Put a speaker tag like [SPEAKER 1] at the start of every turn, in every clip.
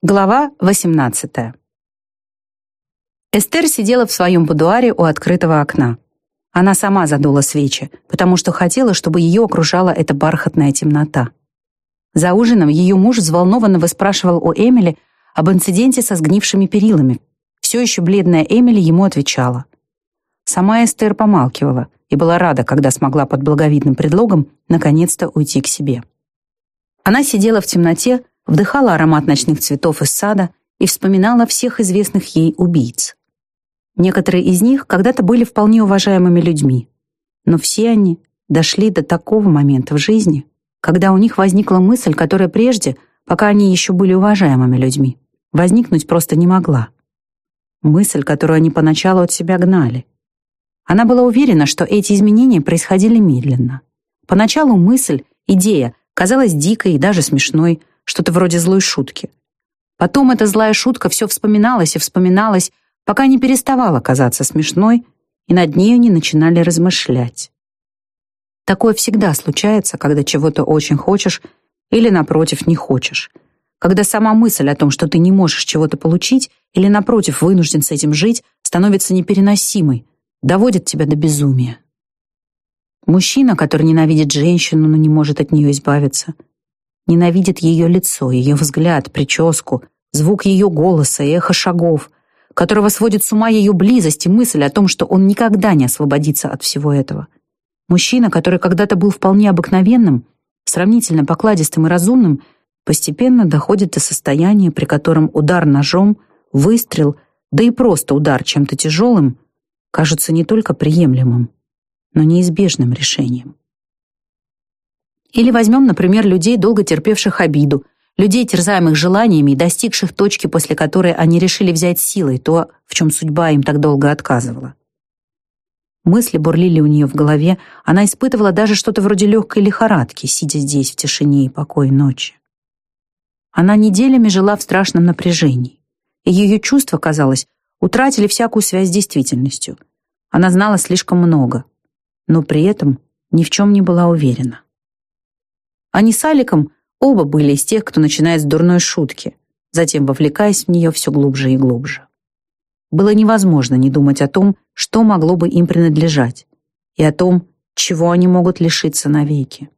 [SPEAKER 1] Глава 18. Эстер сидела в своем будуаре у открытого окна. Она сама задула свечи, потому что хотела, чтобы ее окружала эта бархатная темнота. За ужином ее муж взволнованно выспрашивал у Эмили об инциденте со сгнившими перилами. Все еще бледная Эмили ему отвечала. Сама Эстер помалкивала и была рада, когда смогла под благовидным предлогом наконец-то уйти к себе. Она сидела в темноте, вдыхала аромат ночных цветов из сада и вспоминала всех известных ей убийц. Некоторые из них когда-то были вполне уважаемыми людьми, но все они дошли до такого момента в жизни, когда у них возникла мысль, которая прежде, пока они еще были уважаемыми людьми, возникнуть просто не могла. Мысль, которую они поначалу от себя гнали. Она была уверена, что эти изменения происходили медленно. Поначалу мысль, идея казалась дикой и даже смешной, что-то вроде злой шутки. Потом эта злая шутка все вспоминалась и вспоминалась, пока не переставала казаться смешной, и над нею не начинали размышлять. Такое всегда случается, когда чего-то очень хочешь или, напротив, не хочешь. Когда сама мысль о том, что ты не можешь чего-то получить или, напротив, вынужден с этим жить, становится непереносимой, доводит тебя до безумия. Мужчина, который ненавидит женщину, но не может от нее избавиться — Ненавидит ее лицо, ее взгляд, прическу, звук ее голоса эхо шагов, которого сводит с ума ее близость и мысль о том, что он никогда не освободится от всего этого. Мужчина, который когда-то был вполне обыкновенным, сравнительно покладистым и разумным, постепенно доходит до состояния, при котором удар ножом, выстрел, да и просто удар чем-то тяжелым кажется не только приемлемым, но неизбежным решением. Или возьмем, например, людей, долго терпевших обиду, людей, терзаемых желаниями и достигших точки, после которой они решили взять силой то, в чем судьба им так долго отказывала. Мысли бурлили у нее в голове, она испытывала даже что-то вроде легкой лихорадки, сидя здесь в тишине и покое ночи. Она неделями жила в страшном напряжении, и ее чувства, казалось, утратили всякую связь с действительностью. Она знала слишком много, но при этом ни в чем не была уверена. Они с Аликом оба были из тех, кто начинает с дурной шутки, затем вовлекаясь в нее все глубже и глубже. Было невозможно не думать о том, что могло бы им принадлежать, и о том, чего они могут лишиться навеки.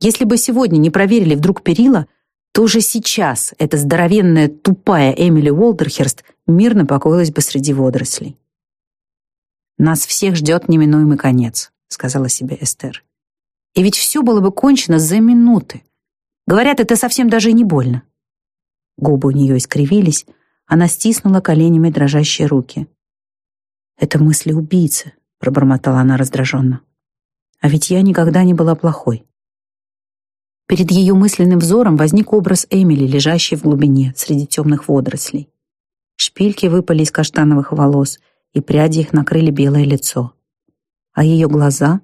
[SPEAKER 1] Если бы сегодня не проверили вдруг перила, то уже сейчас эта здоровенная, тупая Эмили Уолдерхерст мирно покоилась бы среди водорослей. «Нас всех ждет неминуемый конец», — сказала себе Эстер. И ведь все было бы кончено за минуты. Говорят, это совсем даже не больно. Губы у нее искривились, она стиснула коленями дрожащие руки. «Это мысли убийцы», — пробормотала она раздраженно. «А ведь я никогда не была плохой». Перед ее мысленным взором возник образ Эмили, лежащей в глубине, среди темных водорослей. Шпильки выпали из каштановых волос, и пряди их накрыли белое лицо. А ее глаза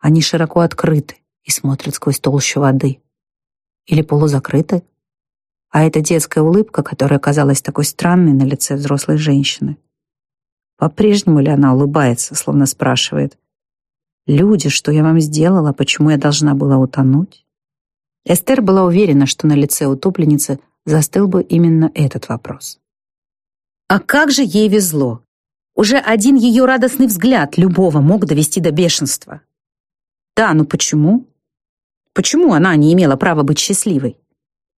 [SPEAKER 1] они широко открыты и смотрят сквозь толщу воды. Или полузакрыты. А эта детская улыбка, которая казалась такой странной на лице взрослой женщины. По-прежнему ли она улыбается, словно спрашивает, «Люди, что я вам сделала, почему я должна была утонуть?» Эстер была уверена, что на лице утопленницы застыл бы именно этот вопрос. А как же ей везло! Уже один ее радостный взгляд любого мог довести до бешенства. Да, но почему? Почему она не имела права быть счастливой?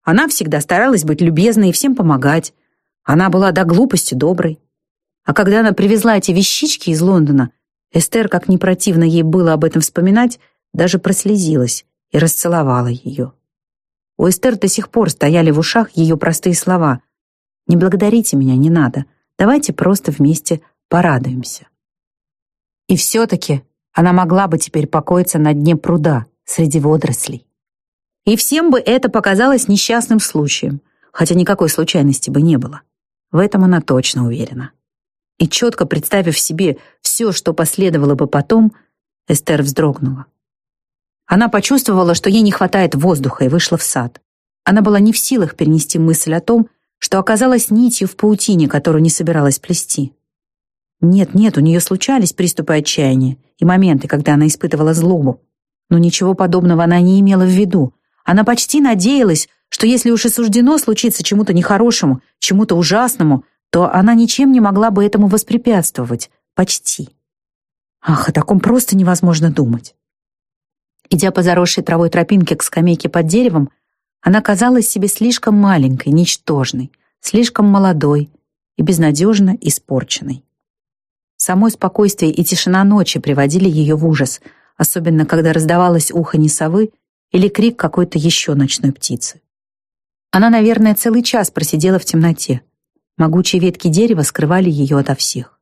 [SPEAKER 1] Она всегда старалась быть любезной и всем помогать. Она была до глупости доброй. А когда она привезла эти вещички из Лондона, Эстер, как не противно ей было об этом вспоминать, даже прослезилась и расцеловала ее. У Эстер до сих пор стояли в ушах ее простые слова «Не благодарите меня, не надо. Давайте просто вместе порадуемся». И все-таки она могла бы теперь покоиться на дне пруда среди водорослей. И всем бы это показалось несчастным случаем, хотя никакой случайности бы не было. В этом она точно уверена. И четко представив себе все, что последовало бы потом, Эстер вздрогнула. Она почувствовала, что ей не хватает воздуха, и вышла в сад. Она была не в силах перенести мысль о том, что оказалась нитью в паутине, которую не собиралась плести. Нет, нет, у нее случались приступы отчаяния и моменты, когда она испытывала злобу. Но ничего подобного она не имела в виду. Она почти надеялась, что если уж и суждено случиться чему-то нехорошему, чему-то ужасному, то она ничем не могла бы этому воспрепятствовать. Почти. Ах, о таком просто невозможно думать. Идя по заросшей травой тропинке к скамейке под деревом, она казалась себе слишком маленькой, ничтожной, слишком молодой и безнадежно испорченной. Само спокойствие и тишина ночи приводили ее в ужас, особенно когда раздавалось уханье совы или крик какой-то еще ночной птицы. Она, наверное, целый час просидела в темноте. Могучие ветки дерева скрывали ее ото всех.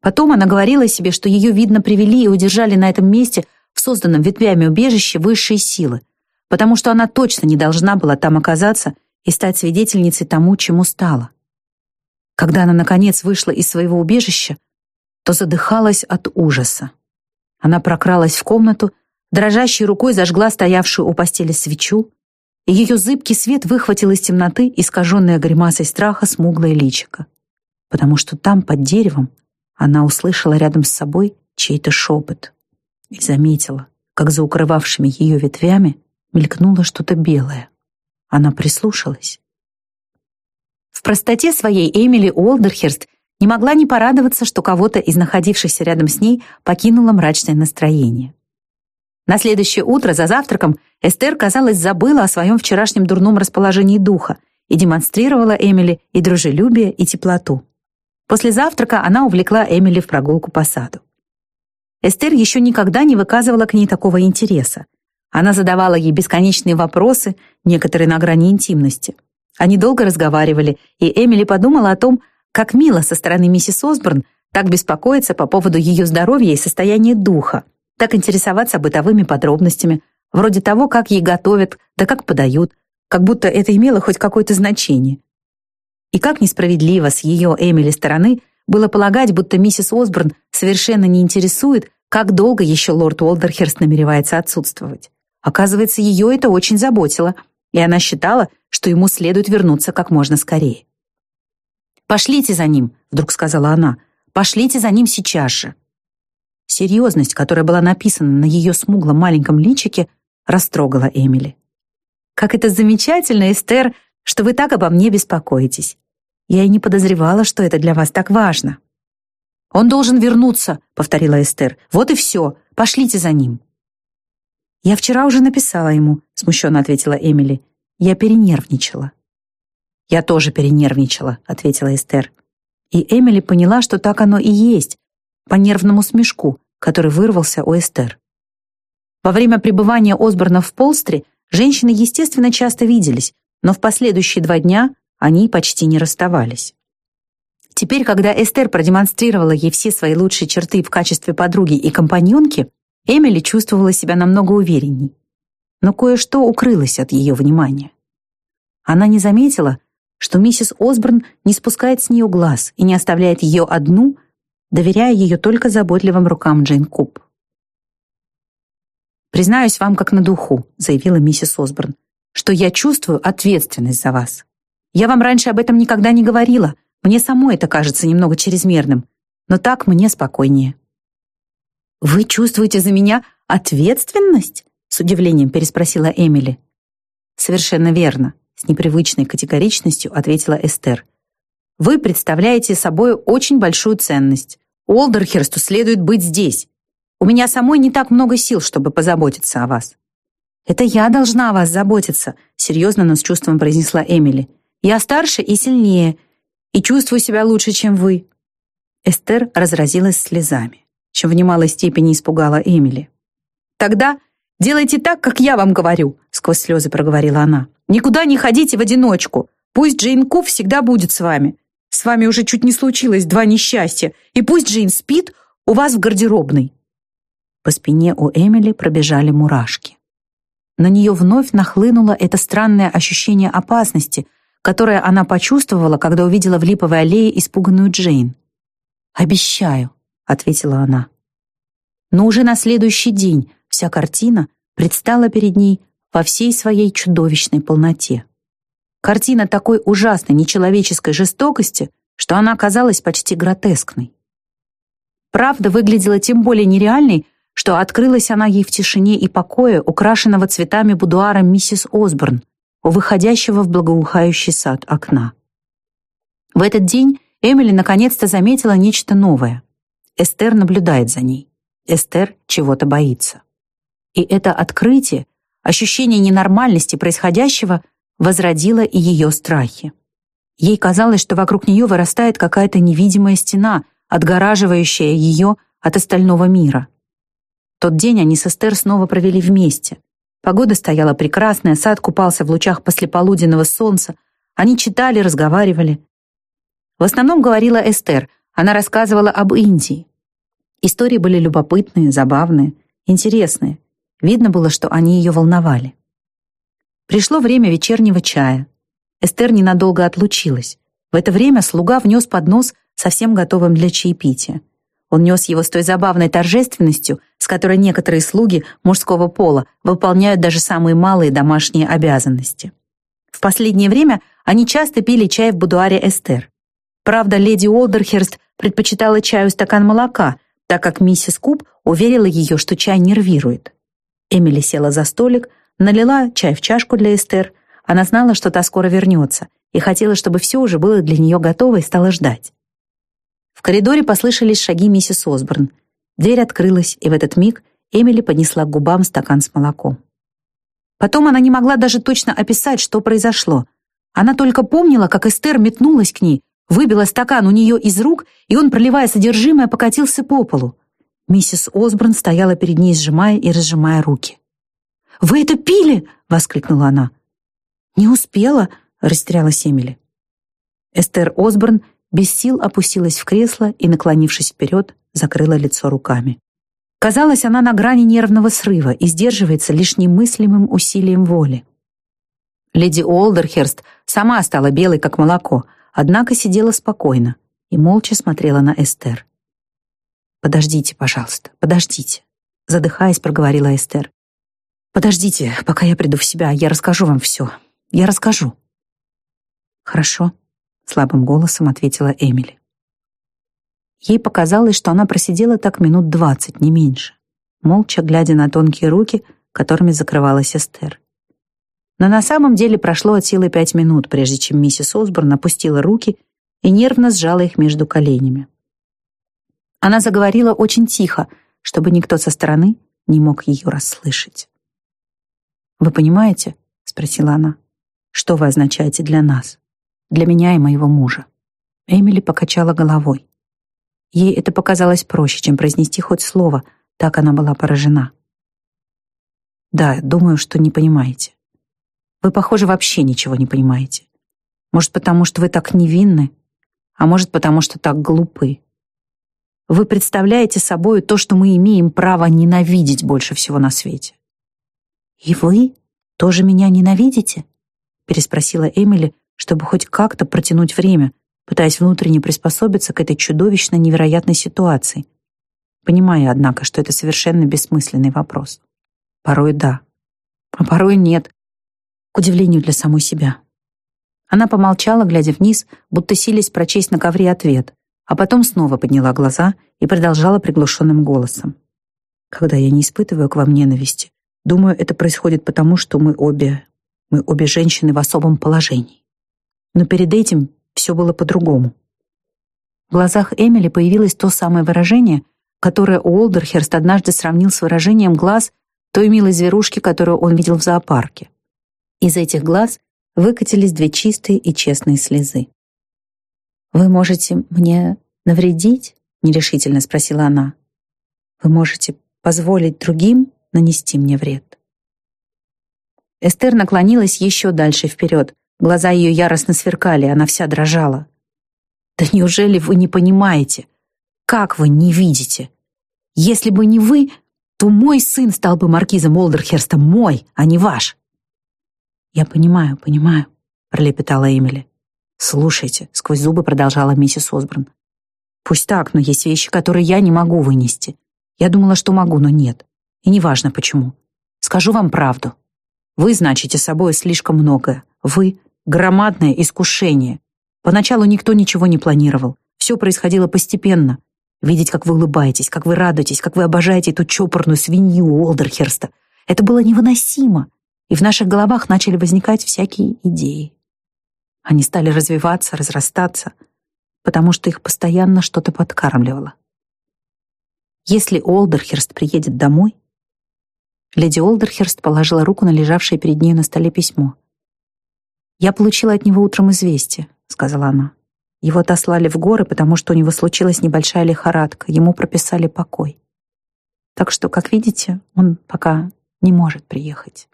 [SPEAKER 1] Потом она говорила себе, что ее, видно, привели и удержали на этом месте в созданном ветвями убежище высшие силы, потому что она точно не должна была там оказаться и стать свидетельницей тому, чему стала. Когда она, наконец, вышла из своего убежища, то задыхалась от ужаса. Она прокралась в комнату, дрожащей рукой зажгла стоявшую у постели свечу, и ее зыбкий свет выхватил из темноты искаженное гримасой страха смуглое личико, потому что там, под деревом, она услышала рядом с собой чей-то шепот и заметила, как за укрывавшими ее ветвями мелькнуло что-то белое. Она прислушалась. В простоте своей Эмили Уолдерхерст не могла не порадоваться, что кого-то из находившихся рядом с ней покинуло мрачное настроение. На следующее утро за завтраком Эстер, казалось, забыла о своем вчерашнем дурном расположении духа и демонстрировала Эмили и дружелюбие, и теплоту. После завтрака она увлекла Эмили в прогулку по саду. Эстер еще никогда не выказывала к ней такого интереса. Она задавала ей бесконечные вопросы, некоторые на грани интимности. Они долго разговаривали, и Эмили подумала о том, как мило со стороны миссис Осборн так беспокоиться по поводу ее здоровья и состояния духа, так интересоваться бытовыми подробностями, вроде того, как ей готовят, да как подают, как будто это имело хоть какое-то значение. И как несправедливо с ее Эмили стороны было полагать, будто миссис Осборн совершенно не интересует, как долго еще лорд Уолдерхерст намеревается отсутствовать. Оказывается, ее это очень заботило, и она считала, что ему следует вернуться как можно скорее. «Пошлите за ним», — вдруг сказала она, — «пошлите за ним сейчас же». Серьезность, которая была написана на ее смуглом маленьком личике, растрогала Эмили. «Как это замечательно, Эстер, что вы так обо мне беспокоитесь. Я и не подозревала, что это для вас так важно». «Он должен вернуться», — повторила Эстер. «Вот и все. Пошлите за ним». «Я вчера уже написала ему», — смущенно ответила Эмили. «Я перенервничала». «Я тоже перенервничала», — ответила Эстер. И Эмили поняла, что так оно и есть, по нервному смешку, который вырвался у Эстер. Во время пребывания Осборна в Полстре женщины, естественно, часто виделись, но в последующие два дня они почти не расставались. Теперь, когда Эстер продемонстрировала ей все свои лучшие черты в качестве подруги и компаньонки, Эмили чувствовала себя намного уверенней. Но кое-что укрылось от ее внимания. Она не заметила, что миссис Осборн не спускает с нее глаз и не оставляет ее одну — доверяя ее только заботливым рукам Джейн Куб. «Признаюсь вам как на духу», — заявила миссис Осборн, «что я чувствую ответственность за вас. Я вам раньше об этом никогда не говорила, мне самой это кажется немного чрезмерным, но так мне спокойнее». «Вы чувствуете за меня ответственность?» — с удивлением переспросила Эмили. «Совершенно верно», — с непривычной категоричностью ответила Эстер. Вы представляете собой очень большую ценность. Олдерхерсту следует быть здесь. У меня самой не так много сил, чтобы позаботиться о вас». «Это я должна о вас заботиться», — серьезно, но с чувством произнесла Эмили. «Я старше и сильнее, и чувствую себя лучше, чем вы». Эстер разразилась слезами, чем в немалой степени испугала Эмили. «Тогда делайте так, как я вам говорю», — сквозь слезы проговорила она. «Никуда не ходите в одиночку. Пусть Джейн Куф всегда будет с вами. С вами уже чуть не случилось два несчастья, и пусть Джейн спит у вас в гардеробной». По спине у Эмили пробежали мурашки. На нее вновь нахлынуло это странное ощущение опасности, которое она почувствовала, когда увидела в липовой аллее испуганную Джейн. «Обещаю», — ответила она. Но уже на следующий день вся картина предстала перед ней во всей своей чудовищной полноте. Картина такой ужасной нечеловеческой жестокости, что она казалась почти гротескной. Правда выглядела тем более нереальной, что открылась она ей в тишине и покое, украшенного цветами будуара миссис Осборн, у выходящего в благоухающий сад окна. В этот день Эмили наконец-то заметила нечто новое. Эстер наблюдает за ней. Эстер чего-то боится. И это открытие, ощущение ненормальности происходящего возродило и ее страхи. Ей казалось, что вокруг нее вырастает какая-то невидимая стена, отгораживающая ее от остального мира. Тот день они с Эстер снова провели вместе. Погода стояла прекрасная, сад купался в лучах послеполуденного солнца. Они читали, разговаривали. В основном говорила Эстер. Она рассказывала об Индии. Истории были любопытные, забавные, интересные. Видно было, что они ее волновали. Пришло время вечернего чая. Эстер ненадолго отлучилась. В это время слуга внес поднос совсем готовым для чаепития. Он нес его с той забавной торжественностью, с которой некоторые слуги мужского пола выполняют даже самые малые домашние обязанности. В последнее время они часто пили чай в будуаре Эстер. Правда, леди Олдерхерст предпочитала чаю стакан молока, так как миссис Куб уверила ее, что чай нервирует. Эмили села за столик, налила чай в чашку для Эстер, она знала, что та скоро вернется, и хотела, чтобы все уже было для нее готово и стала ждать. В коридоре послышались шаги миссис Осборн. Дверь открылась, и в этот миг Эмили поднесла к губам стакан с молоком. Потом она не могла даже точно описать, что произошло. Она только помнила, как Эстер метнулась к ней, выбила стакан у нее из рук, и он, проливая содержимое, покатился по полу. Миссис Осборн стояла перед ней, сжимая и разжимая руки. «Вы это пили?» — воскликнула она. «Не успела», — растерялась Эмили. Эстер Осборн без сил опустилась в кресло и, наклонившись вперед, закрыла лицо руками. Казалось, она на грани нервного срыва и сдерживается лишь немыслимым усилием воли. Леди Олдерхерст сама стала белой, как молоко, однако сидела спокойно и молча смотрела на Эстер. «Подождите, пожалуйста, подождите», — задыхаясь, проговорила Эстер. «Подождите, пока я приду в себя, я расскажу вам все. Я расскажу». «Хорошо», — слабым голосом ответила Эмили. Ей показалось, что она просидела так минут двадцать, не меньше, молча глядя на тонкие руки, которыми закрывалась Эстер. Но на самом деле прошло от силы пять минут, прежде чем миссис Осборн опустила руки и нервно сжала их между коленями. Она заговорила очень тихо, чтобы никто со стороны не мог ее расслышать. «Вы понимаете?» — спросила она. Что вы означаете для нас? Для меня и моего мужа?» Эмили покачала головой. Ей это показалось проще, чем произнести хоть слово, так она была поражена. «Да, думаю, что не понимаете. Вы, похоже, вообще ничего не понимаете. Может, потому что вы так невинны, а может, потому что так глупы. Вы представляете собой то, что мы имеем право ненавидеть больше всего на свете. И вы тоже меня ненавидите?» переспросила Эмили, чтобы хоть как-то протянуть время, пытаясь внутренне приспособиться к этой чудовищно невероятной ситуации. Понимая, однако, что это совершенно бессмысленный вопрос. Порой да, а порой нет, к удивлению для самой себя. Она помолчала, глядя вниз, будто силясь прочесть на ковре ответ, а потом снова подняла глаза и продолжала приглушенным голосом. «Когда я не испытываю к вам ненависти, думаю, это происходит потому, что мы обе мы обе женщины в особом положении. Но перед этим все было по-другому. В глазах Эмили появилось то самое выражение, которое Уолдерхерст однажды сравнил с выражением глаз той милой зверушки, которую он видел в зоопарке. Из этих глаз выкатились две чистые и честные слезы. «Вы можете мне навредить?» — нерешительно спросила она. «Вы можете позволить другим нанести мне вред?» Эстер наклонилась еще дальше вперед. Глаза ее яростно сверкали, она вся дрожала. «Да неужели вы не понимаете? Как вы не видите? Если бы не вы, то мой сын стал бы маркизом Олдерхерста, мой, а не ваш». «Я понимаю, понимаю», — пролепетала Эмили. «Слушайте», — сквозь зубы продолжала миссис Осборн. «Пусть так, но есть вещи, которые я не могу вынести. Я думала, что могу, но нет. И неважно почему. Скажу вам правду. Вы значите собой слишком многое. Вы — громадное искушение. Поначалу никто ничего не планировал. Все происходило постепенно. Видеть, как вы улыбаетесь, как вы радуетесь, как вы обожаете эту чопорную свинью Уолдерхерста. Это было невыносимо. и в наших головах начали возникать всякие идеи. Они стали развиваться, разрастаться, потому что их постоянно что-то подкармливало. Если Олдерхерст приедет домой... Леди Олдерхерст положила руку на лежавшее перед ней на столе письмо. «Я получила от него утром известие», — сказала она. Его отослали в горы, потому что у него случилась небольшая лихорадка. Ему прописали покой. Так что, как видите, он пока не может приехать.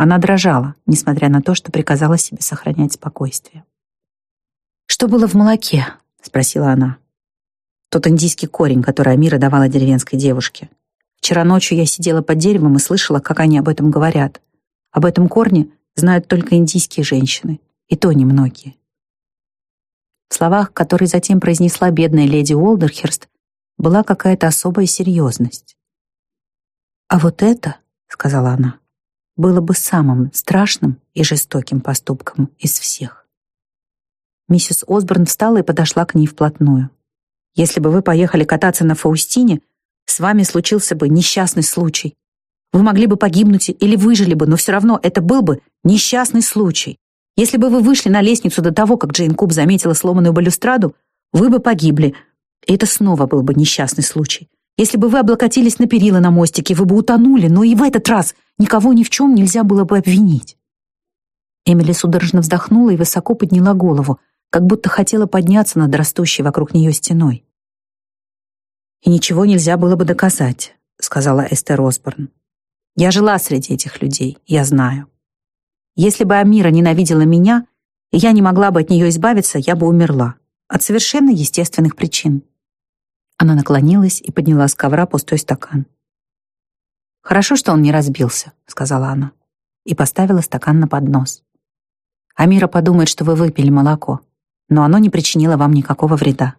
[SPEAKER 1] Она дрожала, несмотря на то, что приказала себе сохранять спокойствие. «Что было в молоке?» — спросила она. Тот индийский корень, который Амира давала деревенской девушке. Вчера ночью я сидела под деревом и слышала, как они об этом говорят. Об этом корне знают только индийские женщины, и то немногие. В словах, которые затем произнесла бедная леди Уолдерхерст, была какая-то особая серьезность. «А вот это, — сказала она, — было бы самым страшным и жестоким поступком из всех». Миссис Осборн встала и подошла к ней вплотную. «Если бы вы поехали кататься на Фаустине, с вами случился бы несчастный случай. Вы могли бы погибнуть или выжили бы, но все равно это был бы несчастный случай. Если бы вы вышли на лестницу до того, как Джейн Куб заметила сломанную балюстраду, вы бы погибли. И это снова был бы несчастный случай. Если бы вы облокотились на перила на мостике, вы бы утонули, но и в этот раз никого ни в чем нельзя было бы обвинить. Эмили судорожно вздохнула и высоко подняла голову, как будто хотела подняться над растущей вокруг нее стеной. «И ничего нельзя было бы доказать», — сказала Эстер Осборн. «Я жила среди этих людей, я знаю. Если бы Амира ненавидела меня, и я не могла бы от нее избавиться, я бы умерла. От совершенно естественных причин. Она наклонилась и подняла с ковра пустой стакан. «Хорошо, что он не разбился», — сказала она, и поставила стакан на поднос. «Амира подумает, что вы выпили молоко, но оно не причинило вам никакого вреда.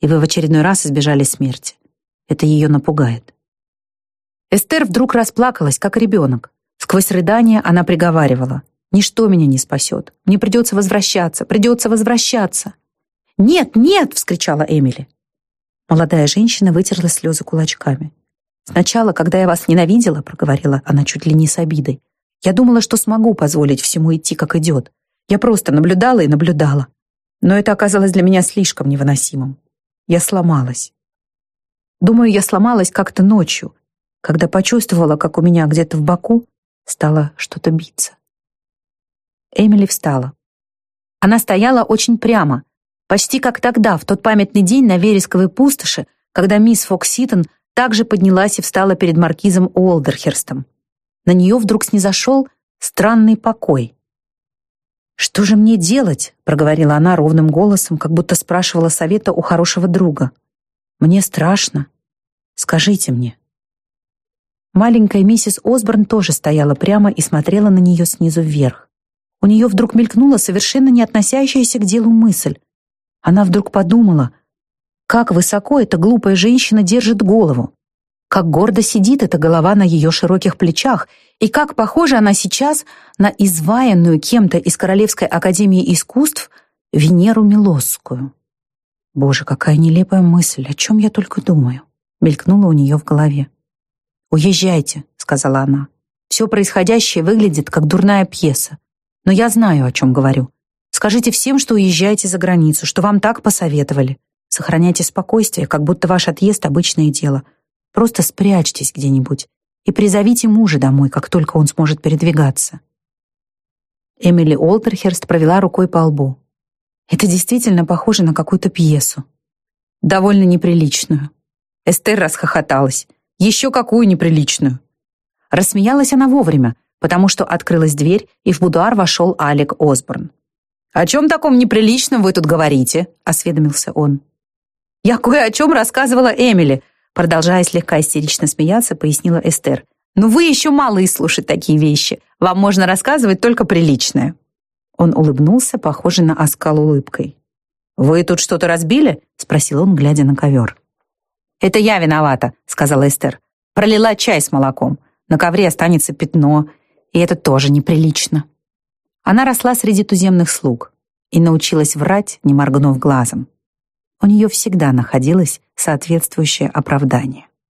[SPEAKER 1] И вы в очередной раз избежали смерти. Это ее напугает». Эстер вдруг расплакалась, как ребенок. Сквозь рыдание она приговаривала. «Ничто меня не спасет. Мне придется возвращаться, придется возвращаться». «Нет, нет!» — вскричала Эмили. Молодая женщина вытерла слезы кулачками. «Сначала, когда я вас ненавидела, — проговорила она чуть ли не с обидой, — я думала, что смогу позволить всему идти, как идет. Я просто наблюдала и наблюдала. Но это оказалось для меня слишком невыносимым. Я сломалась. Думаю, я сломалась как-то ночью, когда почувствовала, как у меня где-то в боку стало что-то биться. Эмили встала. Она стояла очень прямо, почти как тогда, в тот памятный день на вересковой пустоши, когда мисс Фокситон также поднялась и встала перед маркизом Уолдерхерстом. На нее вдруг снизошел странный покой. «Что же мне делать?» — проговорила она ровным голосом, как будто спрашивала совета у хорошего друга. «Мне страшно. Скажите мне». Маленькая миссис Осборн тоже стояла прямо и смотрела на нее снизу вверх. У нее вдруг мелькнула совершенно не относящаяся к делу мысль. Она вдруг подумала, как высоко эта глупая женщина держит голову, как гордо сидит эта голова на ее широких плечах, и как похожа она сейчас на изваянную кем-то из Королевской академии искусств Венеру Милосскую. «Боже, какая нелепая мысль, о чем я только думаю», мелькнула у нее в голове. «Уезжайте», — сказала она. «Все происходящее выглядит как дурная пьеса. Но я знаю, о чем говорю. Скажите всем, что уезжаете за границу, что вам так посоветовали. Сохраняйте спокойствие, как будто ваш отъезд — обычное дело. Просто спрячьтесь где-нибудь и призовите мужа домой, как только он сможет передвигаться». Эмили Олтерхерст провела рукой по лбу. «Это действительно похоже на какую-то пьесу. Довольно неприличную». Эстер расхохоталась. Еще какую неприличную. Рассмеялась она вовремя, потому что открылась дверь, и в будуар вошел Алек Осборн. «О чем таком неприличном вы тут говорите?» — осведомился он. «Я кое о чем рассказывала Эмили», продолжая слегка истерично смеяться, пояснила Эстер. «Но вы еще мало и слушать такие вещи. Вам можно рассказывать только приличное». Он улыбнулся, похожий на оскал улыбкой. «Вы тут что-то разбили?» — спросил он, глядя на ковер. «Это я виновата», — сказала Эстер. «Пролила чай с молоком. На ковре останется пятно, и это тоже неприлично». Она росла среди туземных слуг и научилась врать, не моргнув глазом. У нее всегда находилось соответствующее оправдание.